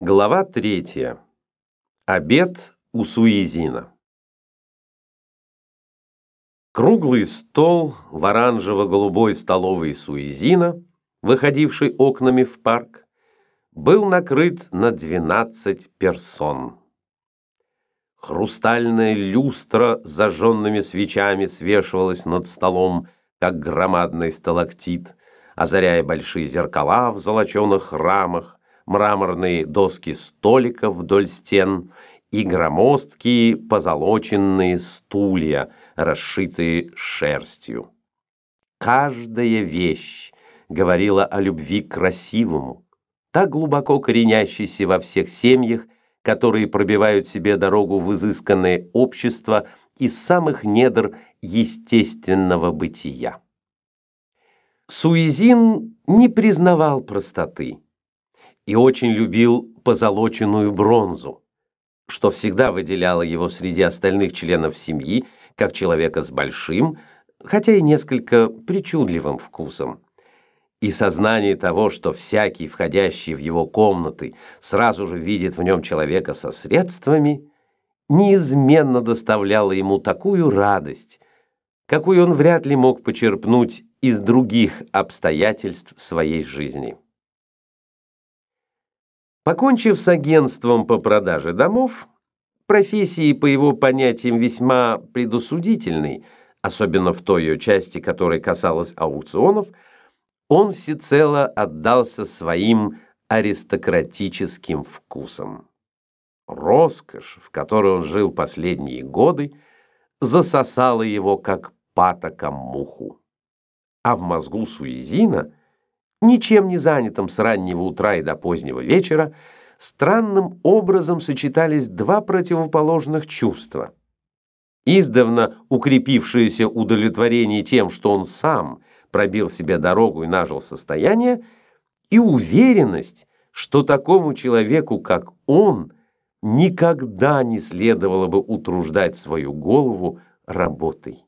Глава третья. Обед у Суизина. Круглый стол в оранжево-голубой столовой Суизина, выходивший окнами в парк, был накрыт на 12 персон. Хрустальная люстра с зажженными свечами свешивалась над столом, как громадный сталактит, озаряя большие зеркала в золоченых рамах, мраморные доски столиков вдоль стен и громоздкие позолоченные стулья, расшитые шерстью. Каждая вещь говорила о любви к красивому, так глубоко коренящейся во всех семьях, которые пробивают себе дорогу в изысканное общество из самых недр естественного бытия. Суизин не признавал простоты и очень любил позолоченную бронзу, что всегда выделяло его среди остальных членов семьи как человека с большим, хотя и несколько причудливым вкусом. И сознание того, что всякий, входящий в его комнаты, сразу же видит в нем человека со средствами, неизменно доставляло ему такую радость, какую он вряд ли мог почерпнуть из других обстоятельств своей жизни. Покончив с агентством по продаже домов, профессии по его понятиям весьма предусудительной, особенно в той ее части, которая касалась аукционов, он всецело отдался своим аристократическим вкусам. Роскошь, в которой он жил последние годы, засосала его как патока муху. А в мозгу Суизина – ничем не занятым с раннего утра и до позднего вечера, странным образом сочетались два противоположных чувства. Издавна укрепившееся удовлетворение тем, что он сам пробил себе дорогу и нажил состояние, и уверенность, что такому человеку, как он, никогда не следовало бы утруждать свою голову работой.